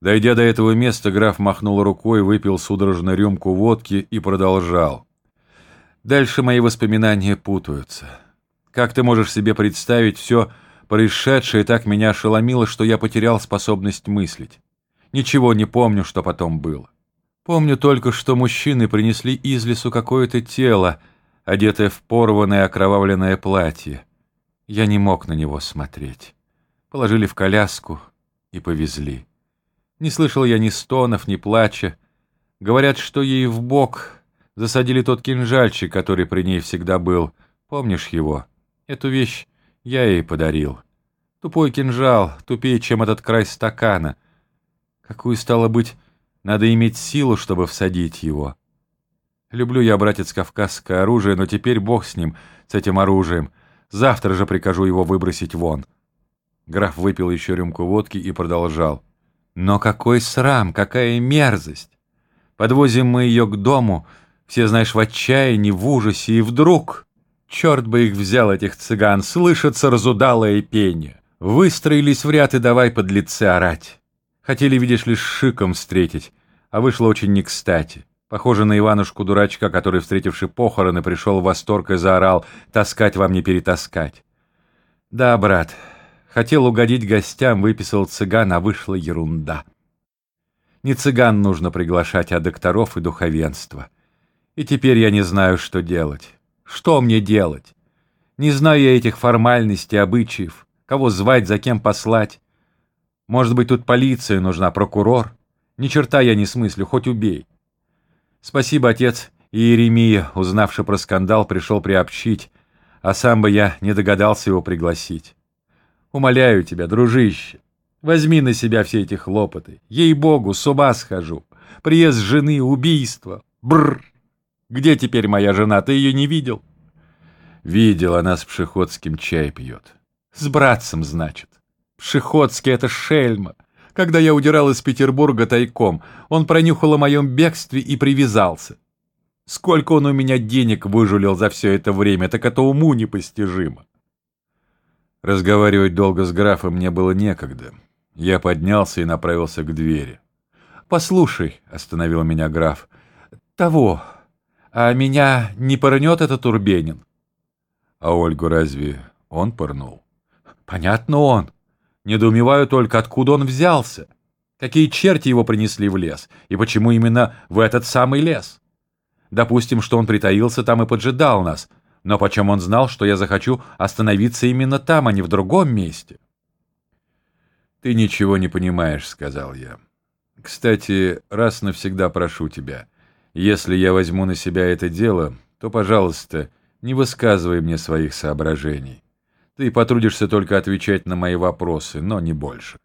Дойдя до этого места, граф махнул рукой, выпил судорожно рюмку водки и продолжал. Дальше мои воспоминания путаются. Как ты можешь себе представить, все происшедшее так меня ошеломило, что я потерял способность мыслить. Ничего не помню, что потом было. Помню только, что мужчины принесли из лесу какое-то тело, одетое в порванное окровавленное платье. Я не мог на него смотреть. Положили в коляску и повезли. Не слышал я ни стонов, ни плача. Говорят, что ей в бок засадили тот кинжальчик, который при ней всегда был. Помнишь его? Эту вещь я ей подарил. Тупой кинжал, тупее, чем этот край стакана. Какую, стало быть, надо иметь силу, чтобы всадить его. Люблю я, братец, кавказское оружие, но теперь бог с ним, с этим оружием. Завтра же прикажу его выбросить вон. Граф выпил еще рюмку водки и продолжал. Но какой срам, какая мерзость! Подвозим мы ее к дому, все, знаешь, в отчаянии, в ужасе, и вдруг... Черт бы их взял, этих цыган, слышится разудалое пение. Выстроились в ряд и давай под лице орать. Хотели, видишь, лишь шиком встретить, а вышло очень не кстати. Похоже на Иванушку-дурачка, который, встретивший похороны, пришел в восторг и заорал «Таскать вам не перетаскать». Да, брат, Хотел угодить гостям, выписал цыган, а вышла ерунда. Не цыган нужно приглашать, а докторов и духовенство. И теперь я не знаю, что делать. Что мне делать? Не знаю я этих формальностей, обычаев, кого звать, за кем послать. Может быть, тут полиция нужна, прокурор? Ни черта я не смыслю, хоть убей. Спасибо, отец Иеремия, узнавший про скандал, пришел приобщить, а сам бы я не догадался его пригласить. Умоляю тебя, дружище, возьми на себя все эти хлопоты. Ей-богу, с ума схожу. Приезд жены, убийство. Бррр. Где теперь моя жена? Ты ее не видел? Видел, она с Пшеходским чай пьет. С братцем, значит. Пшеходский — это шельма. Когда я удирал из Петербурга тайком, он пронюхал о моем бегстве и привязался. Сколько он у меня денег выжулил за все это время, так это уму непостижимо. Разговаривать долго с графом мне было некогда. Я поднялся и направился к двери. «Послушай», — остановил меня граф, — «того, а меня не пырнет этот Урбенин?» «А Ольгу разве он пырнул?» «Понятно он. Недоумеваю только, откуда он взялся. Какие черти его принесли в лес, и почему именно в этот самый лес? Допустим, что он притаился там и поджидал нас, но почем он знал, что я захочу остановиться именно там, а не в другом месте? «Ты ничего не понимаешь», — сказал я. «Кстати, раз навсегда прошу тебя, если я возьму на себя это дело, то, пожалуйста, не высказывай мне своих соображений. Ты потрудишься только отвечать на мои вопросы, но не больше».